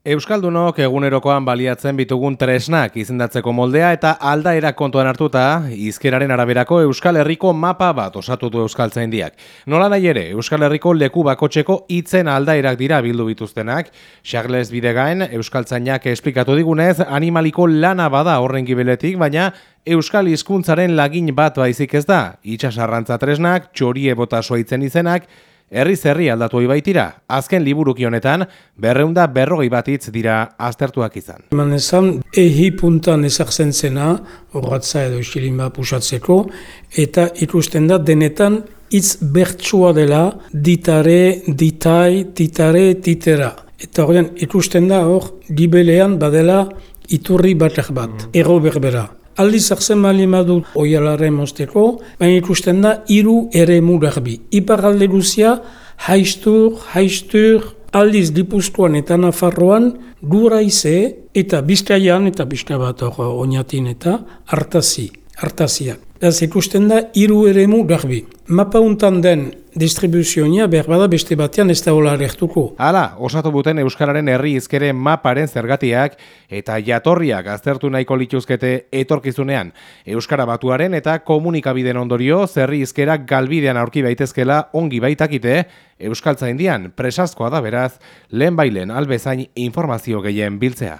Euskaldunok egunerokoan baliatzen bitugun tresnak izendatzeko moldea eta aldaera kontuan hartuta, izkeraren araberako Euskal Herriko mapa bat osatu du Euskal Zaindiak. Nola nahi ere, Euskal Herriko leku bakotxeko itzen aldaerak dira bildu bituztenak, Charles Bidegain, Euskal Zainak esplikatu digunez, animaliko lana bada horren gibeletik, baina Euskal hizkuntzaren lagin bat baizik ez da, itxasarrantza tresnak, txorie bota soitzen izenak, Herri zerri aldatu baitira, azken liburuki honetan, berreunda berrogei batitz dira aztertuak izan. Eman ezan, ehi puntan ezartzen zena, horratza edo isilin bat pusatzeko, eta ikusten da denetan hitz bertsua dela ditare, ditai, titare, titera. Eta horren ikusten da hor, gibelean badela iturri batek bat, mm. ero berbera. Aldiz hartzen bali madut oialare mosteko, baina ikusten da hiru ere murarbi. Ipar alde guzia, haistur, haistur, aldiz dipuztuan eta nafarroan, gura ize eta bizkaian eta bizka bat oinatin eta hartazi, hartaziak. Ez ikusten da hiru eremu garbi. Mapa untan den distribuzioa behar bada beste batean ez da hola rehtuko. Hala, osatu buten Euskararen herri izkere maparen zergatiak eta jatorriak aztertu nahiko lituzkete etorkizunean. Euskara batuaren eta komunikabiden ondorio zerri izkerak galbidean aurki baitezkela ongi baitakite Euskaltza indian presazkoa da beraz lehen bailen albezain informazio gehien biltzea.